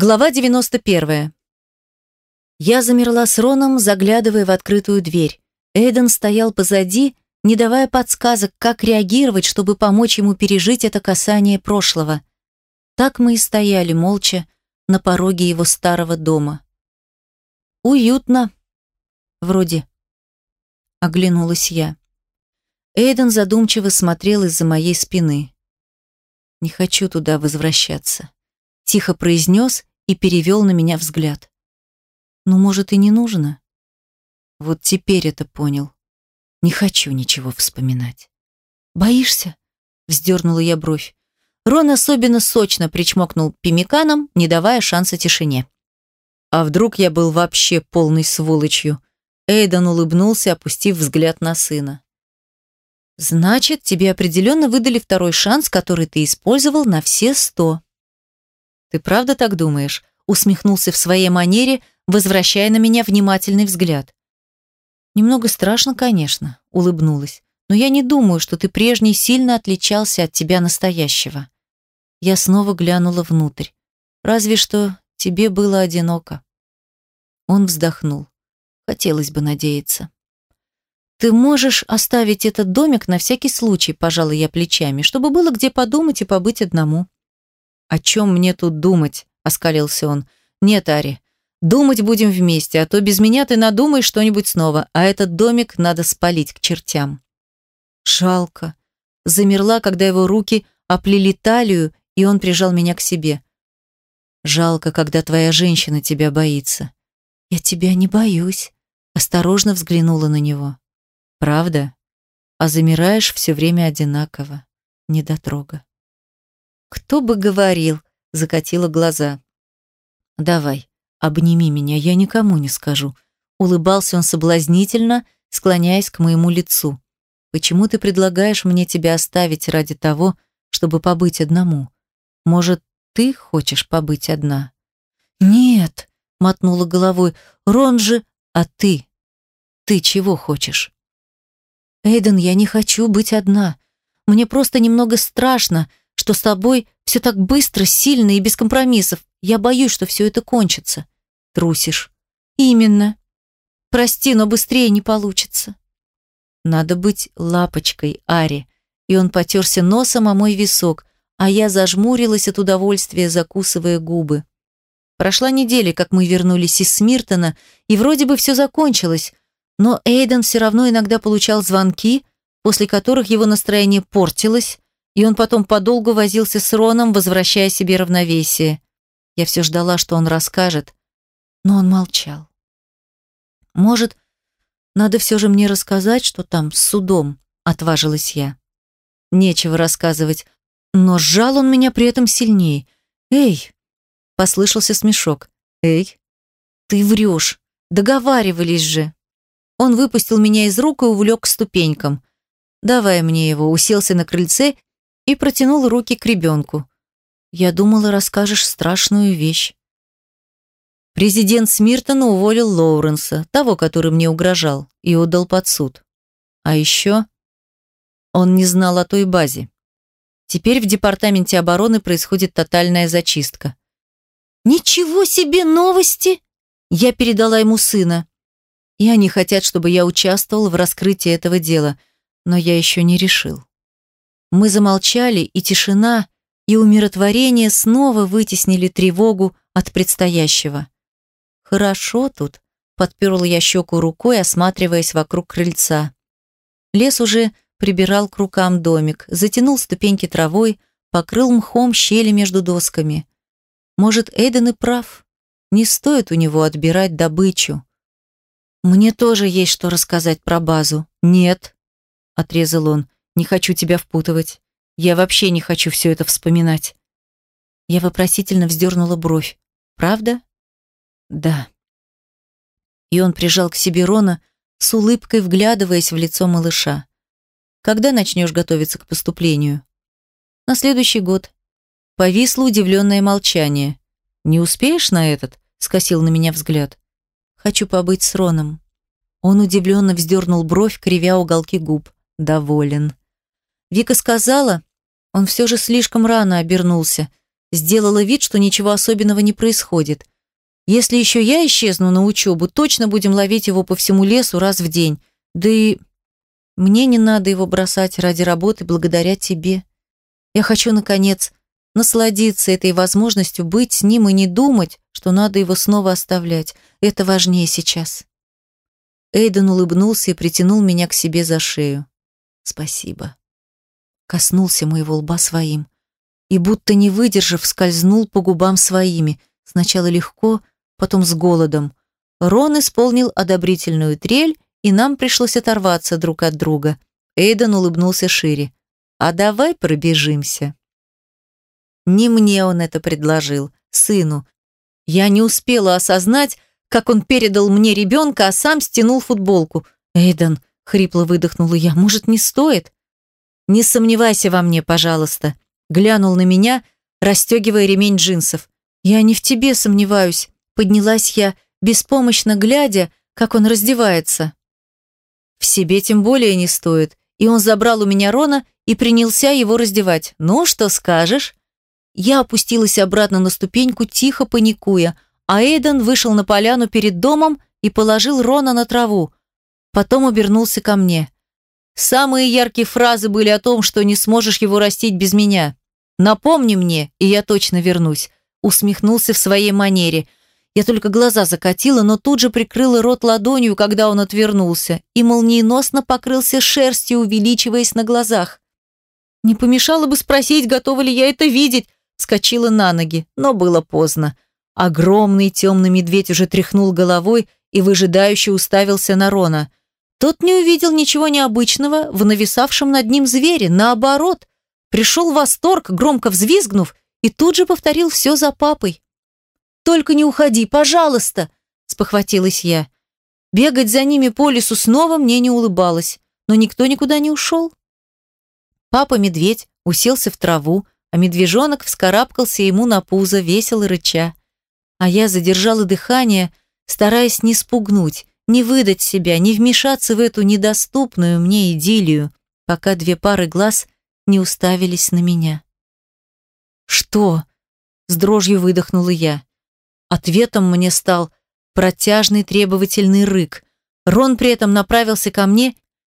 Глава 91. Я замерла с Роном, заглядывая в открытую дверь. Эйден стоял позади, не давая подсказок, как реагировать, чтобы помочь ему пережить это касание прошлого. Так мы и стояли молча на пороге его старого дома. Уютно. Вроде. Оглянулась я. Эйден задумчиво смотрел из-за моей спины. Не хочу туда возвращаться. Тихо произнес и перевел на меня взгляд. Ну, может, и не нужно? Вот теперь это понял. Не хочу ничего вспоминать. Боишься? Вздернула я бровь. Рон особенно сочно причмокнул пимиканом, не давая шанса тишине. А вдруг я был вообще полной сволочью? Эйден улыбнулся, опустив взгляд на сына. Значит, тебе определенно выдали второй шанс, который ты использовал на все сто. Ты правда так думаешь? Усмехнулся в своей манере, возвращая на меня внимательный взгляд. Немного страшно, конечно, улыбнулась. Но я не думаю, что ты прежний сильно отличался от тебя настоящего. Я снова глянула внутрь. Разве что тебе было одиноко. Он вздохнул. Хотелось бы надеяться. Ты можешь оставить этот домик на всякий случай, пожалуй, я плечами, чтобы было где подумать и побыть одному. О чем мне тут думать? оскалился он. Нет, Ари, думать будем вместе, а то без меня ты надумаешь что-нибудь снова, а этот домик надо спалить к чертям. Жалко. Замерла, когда его руки оплели талию и он прижал меня к себе. «Жалко, когда твоя женщина тебя боится». «Я тебя не боюсь», — осторожно взглянула на него. «Правда? А замираешь все время одинаково, недотрога». «Кто бы говорил», — закатила глаза. «Давай, обними меня, я никому не скажу». Улыбался он соблазнительно, склоняясь к моему лицу. «Почему ты предлагаешь мне тебя оставить ради того, чтобы побыть одному? Может, ты хочешь побыть одна? Нет, мотнула головой. Рон же, а ты? Ты чего хочешь? Эйден, я не хочу быть одна. Мне просто немного страшно, что с тобой все так быстро, сильно и без компромиссов. Я боюсь, что все это кончится. Трусишь. Именно. Прости, но быстрее не получится. Надо быть лапочкой, Ари. И он потерся носом о мой висок, а я зажмурилась от удовольствия, закусывая губы. Прошла неделя, как мы вернулись из Смиртона, и вроде бы все закончилось, но Эйден все равно иногда получал звонки, после которых его настроение портилось, и он потом подолгу возился с Роном, возвращая себе равновесие. Я все ждала, что он расскажет, но он молчал. Может, надо все же мне рассказать, что там с судом, отважилась я. Нечего рассказывать, но сжал он меня при этом сильнее. «Эй!» — послышался смешок. «Эй! Ты врешь! Договаривались же!» Он выпустил меня из рук и увлек к ступенькам. «Давай мне его», уселся на крыльце и протянул руки к ребенку. «Я думала, расскажешь страшную вещь». Президент Смиртона уволил Лоуренса, того, который мне угрожал, и отдал под суд. А еще он не знал о той базе. Теперь в департаменте обороны происходит тотальная зачистка. «Ничего себе новости!» Я передала ему сына. И они хотят, чтобы я участвовал в раскрытии этого дела, но я еще не решил. Мы замолчали, и тишина, и умиротворение снова вытеснили тревогу от предстоящего. «Хорошо тут», — подперла я щеку рукой, осматриваясь вокруг крыльца. Лес уже прибирал к рукам домик, затянул ступеньки травой, покрыл мхом щели между досками. Может, Эйден и прав. Не стоит у него отбирать добычу. Мне тоже есть что рассказать про базу. Нет, отрезал он. Не хочу тебя впутывать. Я вообще не хочу все это вспоминать. Я вопросительно вздернула бровь. Правда? Да. И он прижал к себе Рона, с улыбкой вглядываясь в лицо малыша. Когда начнешь готовиться к поступлению? На следующий год. Повисло удивленное молчание. Не успеешь на этот? Скосил на меня взгляд. Хочу побыть с Роном. Он удивленно вздернул бровь, кривя уголки губ. Доволен. Вика сказала, он все же слишком рано обернулся. сделала вид, что ничего особенного не происходит. Если еще я исчезну на учебу, точно будем ловить его по всему лесу раз в день. Да и мне не надо его бросать ради работы благодаря тебе. Я хочу, наконец, насладиться этой возможностью быть с ним и не думать, что надо его снова оставлять. Это важнее сейчас. Эйден улыбнулся и притянул меня к себе за шею. Спасибо. Коснулся моего лба своим и, будто не выдержав, скользнул по губам своими, сначала легко, потом с голодом. Рон исполнил одобрительную трель, и нам пришлось оторваться друг от друга. Эйден улыбнулся шире. «А давай пробежимся». Не мне он это предложил, сыну. Я не успела осознать, как он передал мне ребенка, а сам стянул футболку. «Эйден», — хрипло выдохнула я, — «может, не стоит?» «Не сомневайся во мне, пожалуйста», — глянул на меня, расстегивая ремень джинсов. «Я не в тебе сомневаюсь», — поднялась я, беспомощно глядя, как он раздевается. «В себе тем более не стоит», и он забрал у меня Рона и принялся его раздевать. «Ну, что скажешь?» Я опустилась обратно на ступеньку, тихо паникуя, а Эйден вышел на поляну перед домом и положил Рона на траву. Потом обернулся ко мне. Самые яркие фразы были о том, что не сможешь его растить без меня. «Напомни мне, и я точно вернусь», усмехнулся в своей манере. Я только глаза закатила, но тут же прикрыла рот ладонью, когда он отвернулся, и молниеносно покрылся шерстью, увеличиваясь на глазах. Не помешало бы спросить, готова ли я это видеть, Скочила на ноги, но было поздно. Огромный темный медведь уже тряхнул головой и выжидающе уставился на Рона. Тот не увидел ничего необычного в нависавшем над ним звере, наоборот. Пришел восторг, громко взвизгнув, и тут же повторил все за папой. «Только не уходи, пожалуйста!» – спохватилась я. Бегать за ними по лесу снова мне не улыбалось, но никто никуда не ушел. Папа-медведь уселся в траву, а медвежонок вскарабкался ему на пузо, весело рыча. А я задержала дыхание, стараясь не спугнуть, не выдать себя, не вмешаться в эту недоступную мне идиллию, пока две пары глаз не уставились на меня. «Что?» — с дрожью выдохнула я. Ответом мне стал протяжный требовательный рык. Рон при этом направился ко мне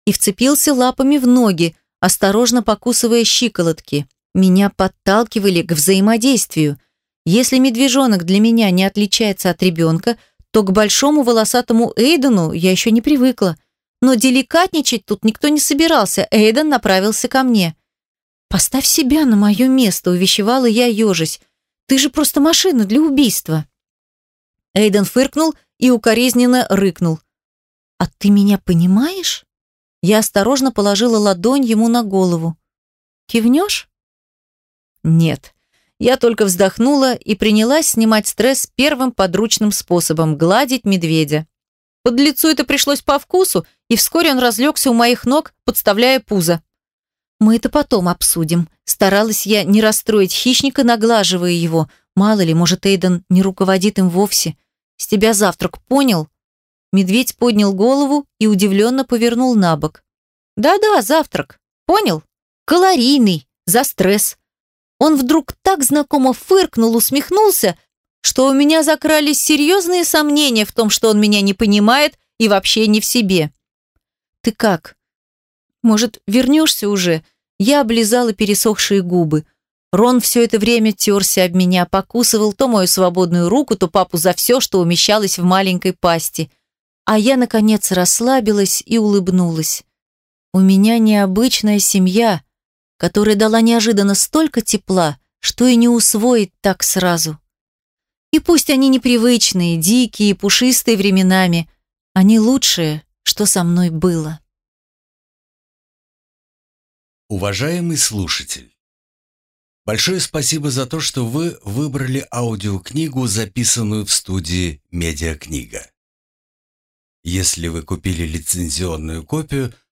и вцепился лапами в ноги, осторожно покусывая щиколотки. Меня подталкивали к взаимодействию. Если медвежонок для меня не отличается от ребенка, то к большому волосатому Эйдену я еще не привыкла. Но деликатничать тут никто не собирался. Эйден направился ко мне. «Поставь себя на мое место», — увещевала я ежась. «Ты же просто машина для убийства». Эйден фыркнул и укоризненно рыкнул. «А ты меня понимаешь?» Я осторожно положила ладонь ему на голову. «Кивнешь?» Нет. Я только вздохнула и принялась снимать стресс первым подручным способом – гладить медведя. Под лицу это пришлось по вкусу, и вскоре он разлегся у моих ног, подставляя пузо. «Мы это потом обсудим». Старалась я не расстроить хищника, наглаживая его. Мало ли, может, Эйден не руководит им вовсе. С тебя завтрак, понял? Медведь поднял голову и удивленно повернул на бок. «Да-да, завтрак. Понял? Калорийный, за стресс. Он вдруг так знакомо фыркнул, усмехнулся, что у меня закрались серьезные сомнения в том, что он меня не понимает и вообще не в себе. «Ты как? Может, вернешься уже?» Я облизала пересохшие губы. Рон все это время терся об меня, покусывал то мою свободную руку, то папу за все, что умещалось в маленькой пасти. А я, наконец, расслабилась и улыбнулась. «У меня необычная семья», которая дала неожиданно столько тепла, что и не усвоить так сразу. И пусть они непривычные, дикие, пушистые временами, они лучшие, что со мной было. Уважаемый слушатель, большое спасибо за то, что вы выбрали аудиокнигу, записанную в студии «Медиакнига». Если вы купили лицензионную копию –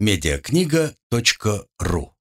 медиакнига.ру